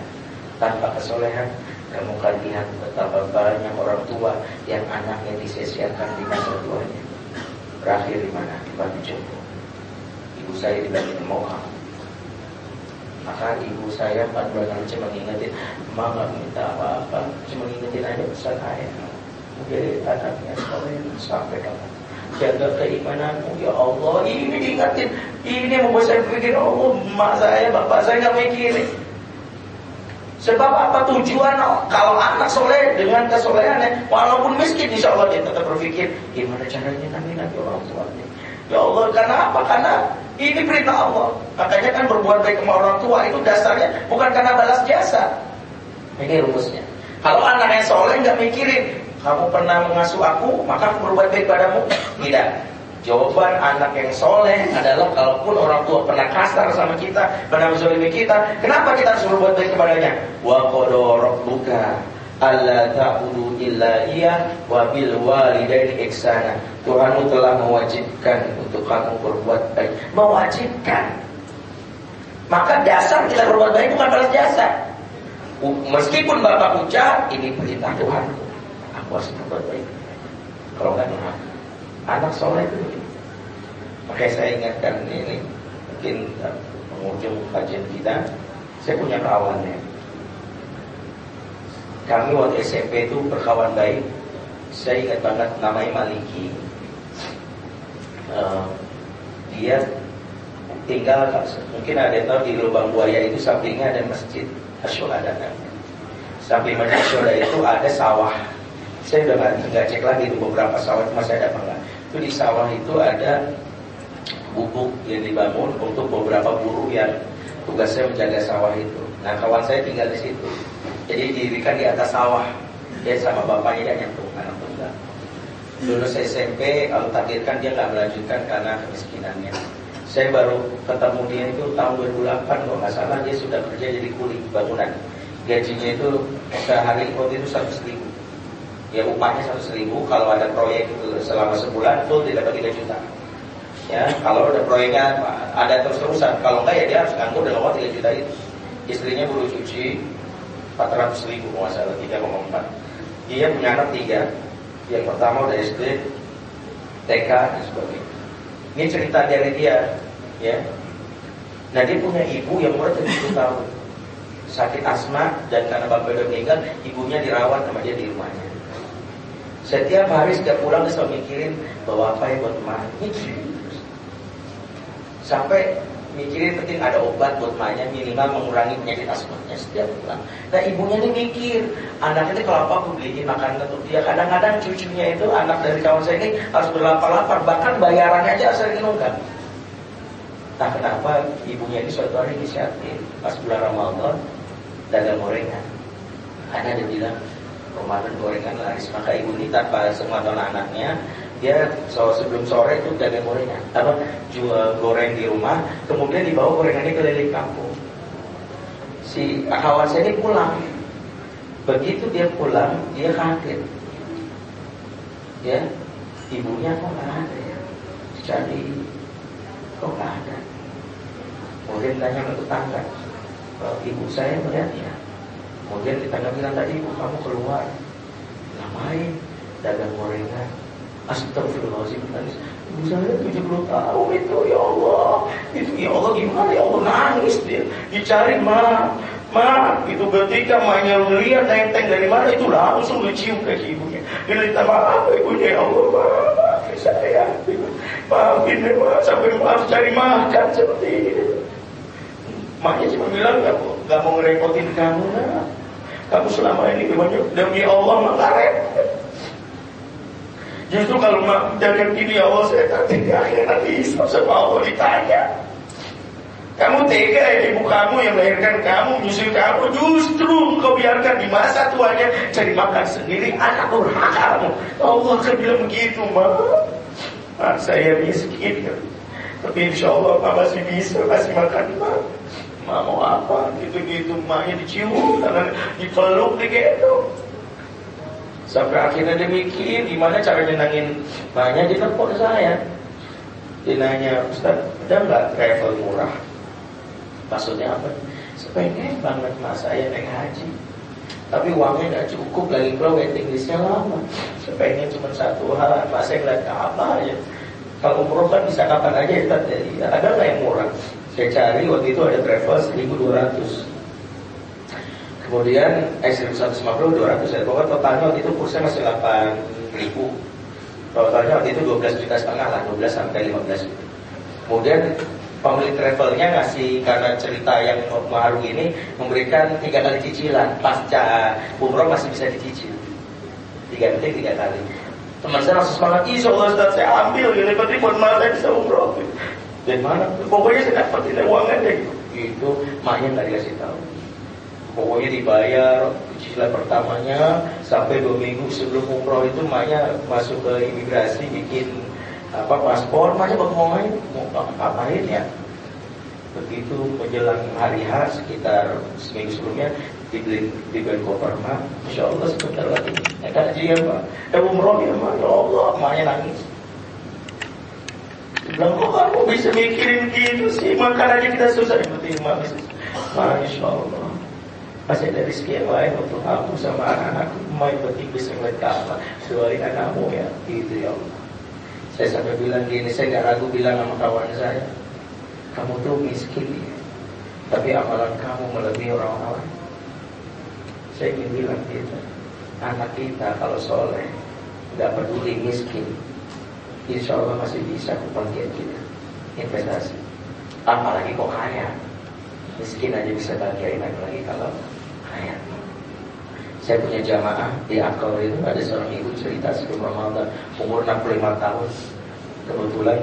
tanpa kesolehan, kamu akan lihat betapa banyak orang tua yang anaknya disia-siakan di masa tuanya. Berakhir di mana? Di batu. Ibu saya di batu moha. Maka ibu saya empat bulan cuma ngingetin, Mama nggak minta apa-apa, cuma ngingetin aja pesan ayah. Jadi anaknya sampai kamu jaga keimananmu ya Allah. Ini diingatin ini membuat saya pikir Allah mak saya bapak saya nggak mikirin sebab apa? Tujuan kalau anak soleh dengan kesolehannya walaupun miskin insya Allah dia tetap berpikir gimana caranya nanti orang tuanya ya Allah karena apa? Karena ini perintah Allah makanya kan berbuat baik sama orang tua itu dasarnya bukan karena balas jasa ini rumusnya kalau anaknya soleh nggak mikirin kamu pernah mengasuh aku, maka aku berbuat baik padamu? Tidak. Jawaban anak yang soleh adalah kalaupun orang tua pernah kasar sama kita, pernah menzalimi kita, kenapa kita harus berbuat baik kepadanya? Wa qadara rabbuka alla ta'budu illa iya wa bil walidaini ihsana. Tuhanmu telah mewajibkan untuk kamu berbuat baik. Mewajibkan. Maka dasar kita berbuat baik bukan balas jasa. Meskipun Bapak ucap, ini perintah Tuhan harus berbuat baik. Kalau nggak durhaka. Anak soleh itu Makanya saya ingatkan ini mungkin uh, pengunjung kajian kita, saya punya kawannya. Kami waktu SMP itu berkawan baik. Saya ingat banget namanya Maliki. Uh, dia tinggal mungkin ada tahu di lubang buaya itu sampingnya ada masjid Asyuhada Samping masjid Asyuhada itu ada sawah saya udah nggak cek lagi itu beberapa sawah masih ada apa enggak. Itu di sawah itu ada bubuk yang dibangun untuk beberapa buruh yang tugasnya menjaga sawah itu. Nah kawan saya tinggal di situ. Jadi didirikan di atas sawah. Dia sama bapaknya dia nyentuh anak tunggal. Dulu saya SMP, kalau takdirkan dia nggak melanjutkan karena kemiskinannya. Saya baru ketemu dia itu tahun 2008 kalau nggak salah dia sudah kerja jadi kuli bangunan. Gajinya itu sehari waktu itu satu ribu ya upahnya seratus ribu kalau ada proyek itu selama sebulan full tidak dapat 3 juta ya kalau ada proyeknya ada terus terusan kalau enggak ya dia harus nganggur dalam waktu 3 juta itu istrinya buru cuci 400 ribu kalau salah 3,4 dia punya anak tiga. Yang pertama udah SD TK dan sebagainya. Ini cerita dari dia ya. Nah dia punya ibu yang umur 70 tahun. Sakit asma dan karena bapak udah meninggal ibunya dirawat sama dia di rumahnya. Setiap hari setiap pulang dia selalu mikirin bahwa apa yang buat emaknya Sampai mikirin penting ada obat buat emaknya minimal mengurangi penyakit asmanya setiap pulang. Nah ibunya ini mikir, anaknya ini kalau apa aku beliin makanan untuk dia. Kadang-kadang cucunya itu anak dari kawan saya ini harus berlapar-lapar, bahkan bayarannya aja sering nunggak. Nah kenapa ibunya ini suatu hari inisiatif pas bulan Ramadan dagang gorengan. Karena dia bilang, Ramadan gorengan laris maka ibu ini tanpa semua anaknya dia so, sebelum sore itu dagang gorengan. Apa? Jual goreng di rumah kemudian dibawa gorengannya keliling kampung. Si kawan saya ini pulang. Begitu dia pulang dia kaget ya ibunya kok nggak ada ya? Jadi kok nggak ada? Kemudian tanya ke tetangga, ibu saya melihatnya. Kemudian tetangga bilang tadi ibu kamu keluar, ngapain? Dagang gorengan. Astagfirullahaladzim. Ibu saya 70 tahun itu ya Allah. Itu ya Allah gimana ya Allah nangis dia. Dicari mah Ma, itu ketika mainnya melihat teng-teng dari mana itu langsung dicium ke ibunya. Dia minta maaf ibunya ya Allah, maaf saya. Maafin ya ma, sampai maaf cari makan seperti ini. Maknya cuma bilang gak, gak mau ngerepotin kamu nah. Kamu selama ini gimana demi Allah maka repot. Justru kalau gini ya Allah saya nanti di akhir nanti sama Allah ditanya. Kamu tega ya ibu kamu yang melahirkan kamu, nyusul kamu, justru kau biarkan di masa tuanya cari makan sendiri, anak durhaka kamu. Allah akan bilang begitu, ma. Ah, saya miskin, ya. tapi insya Allah ma masih bisa kasih makan ma. Ma mau apa? Gitu-gitu, maknya dicium, dipeluk, digendong. Sampai akhirnya dia mikir gimana cara nyenangin maknya dia telepon saya. Dia nanya, Ustaz, ada nggak travel murah? Maksudnya apa? Sepengen banget mas saya naik haji Tapi uangnya nggak cukup lagi pula waiting listnya lama Sepengen cuma satu hal Mas saya ngeliat apa aja Kalau umroh kan bisa kapan aja ya Ada nggak yang murah? Saya cari waktu itu ada travel 1200 Kemudian eh 1150 200 ya. Pokoknya totalnya waktu itu kursnya masih 8 ribu. Totalnya waktu itu 12 juta setengah lah 12 sampai 15 Kemudian pemilik travelnya ngasih karena cerita yang baru ini memberikan tiga kali cicilan. Pasca umroh masih bisa dicicil. Tiga detik tiga kali. Teman saya langsung semangat insya Allah Ustaz saya ambil ini berarti buat mana saya bisa umroh. Dan mana? Pokoknya saya dapat ini uangnya deh. Itu maknya nggak dikasih tahu pokoknya dibayar cicilan pertamanya sampai dua minggu sebelum umroh itu maknya masuk ke imigrasi bikin apa paspor. Macam mau mau ngapain ya? Begitu menjelang hari H sekitar seminggu sebelumnya dibeli dibeli koper. Mah Masya Allah sebentar lagi. Ya kaji ya pak. Ya umroh ya mah ya Allah maknya nangis. Bilang kok kamu bisa mikirin gitu sih? Makan aja kita susah. Seperti mas Masya Allah masih ada rezeki yang lain untuk aku sama anak-anakku. Main bisa ngeliat apa. Doain anakmu ya. Gitu ya Allah. Saya sampai bilang gini, saya nggak ragu bilang sama kawan saya, kamu tuh miskin ya, tapi amalan kamu melebihi orang-orang. Saya ingin bilang gitu, anak kita kalau soleh, nggak peduli miskin, insya Allah masih bisa kebagian kita. Investasi. Apalagi kok kaya, miskin aja bisa bagian lagi kalau. Saya punya jamaah di Akor itu ada seorang ibu cerita sebelum Ramadan umur 65 tahun. Kebetulan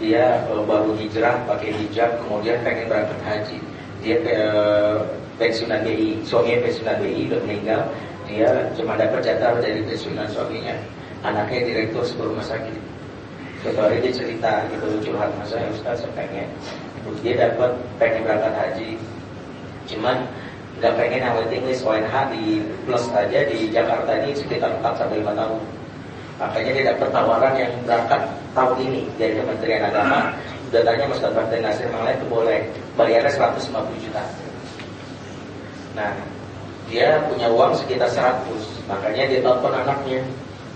dia e, baru hijrah pakai hijab kemudian pengen berangkat haji. Dia ke pensiunan BI, suaminya pensiunan BI udah meninggal. Dia cuma dapat jatah dari pensiunan suaminya. Anaknya direktur sebuah rumah sakit. Suatu dia cerita gitu curhat masa Ustaz saya. Dia dapat pengen berangkat haji. Cuman nggak pengen yang waiting list ONH di plus aja di Jakarta ini sekitar 4 sampai 5 tahun. Makanya dia dapat tawaran yang berangkat tahun ini dari Kementerian Agama. Datanya Mas Partai Nasir Malah itu boleh bayarnya 150 juta. Nah, dia punya uang sekitar 100. Makanya dia telepon anaknya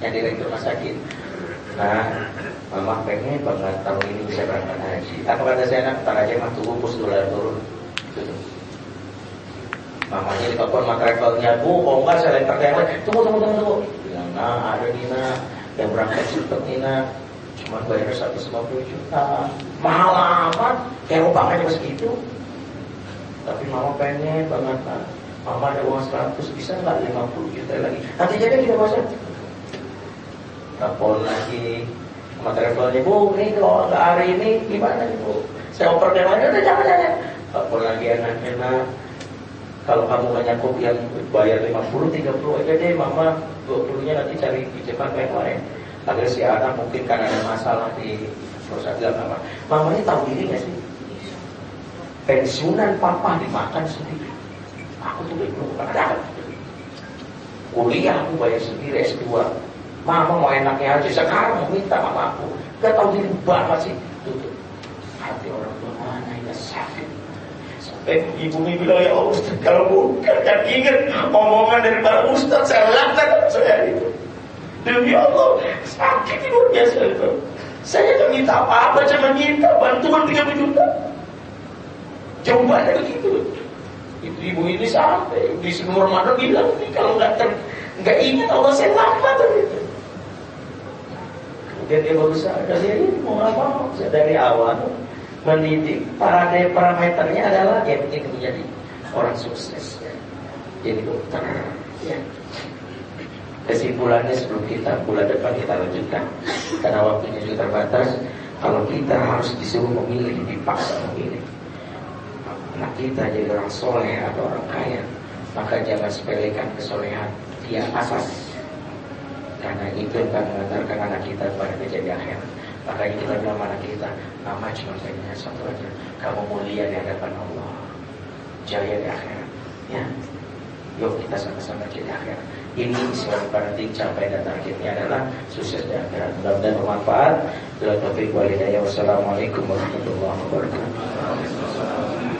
yang direktur rumah sakit. Nah, mama pengen banget tahun ini bisa berangkat haji. Apa kata saya anak, tak aja mah tunggu pus dolar turun. Gitu. Mamanya telepon sama travelnya, Bu, kok enggak saya lempar lain. Tunggu, tunggu, tunggu, tunggu. Bilang, nah ada Nina yang berangkat cepet Nina. Cuma bayar 150 juta. Mahal amat. Eropa aja masih gitu. Tapi mama pengen banget kan. Mama ada uang 100, bisa nggak 50 juta lagi? Nanti jadi kita bahasa. Telepon lagi sama travelnya, Bu, ini kalau nggak hari ini gimana nih Bu? Saya oper lain, udah jangan jangan. Telepon lagi anak-anak, kalau kamu gak nyangkut yang bayar 50, 30 aja deh mama. 20 nya nanti cari di Jepang yang lain Agar si anak mungkin karena ada masalah di perusahaan bilang mama Mamanya tahu diri gak sih? Pensiunan papa dimakan sendiri. Aku tuh belum ada Kuliah aku bayar sendiri S2 Mama mau enaknya aja. Sekarang minta mama aku. Gak tahu diri banget sih. Tutup Hati orang tua Eh, ibu bilang ya Allah kalau bukan kan ingat omongan dari para Ustaz saya laknat saya itu. Demi Allah, sakit luar biasa itu. Saya tak minta apa-apa, cuma minta bantuan 30 juta. Jawabannya begitu. Itu ibu ini sampai di sebelum Ramadan bilang nih kalau nggak ter nggak ingat Allah saya lambat itu. Kemudian dia berusaha dari ini mau apa? Saya dari awal mendidik para parameternya adalah yang ingin menjadi orang sukses ya. Jadi dokter ya. Kesimpulannya sebelum kita bulan depan kita lanjutkan Karena waktunya juga terbatas Kalau kita harus disuruh memilih Dipaksa memilih Anak kita jadi orang soleh atau orang kaya Maka jangan sepelekan kesolehan Dia asas Karena itu yang akan mengantarkan anak kita pada kejadian akhir Makanya kita bilang anak kita Nama cuma pengennya satu aja Kamu mulia di hadapan Allah Jaya di akhirat Ya Yuk kita sama-sama jadi akhirat ini sebagai penting capai dan targetnya adalah sukses di akhirat. Mudah-mudahan bermanfaat. Bila topik walidaya. Wassalamualaikum warahmatullahi wabarakatuh.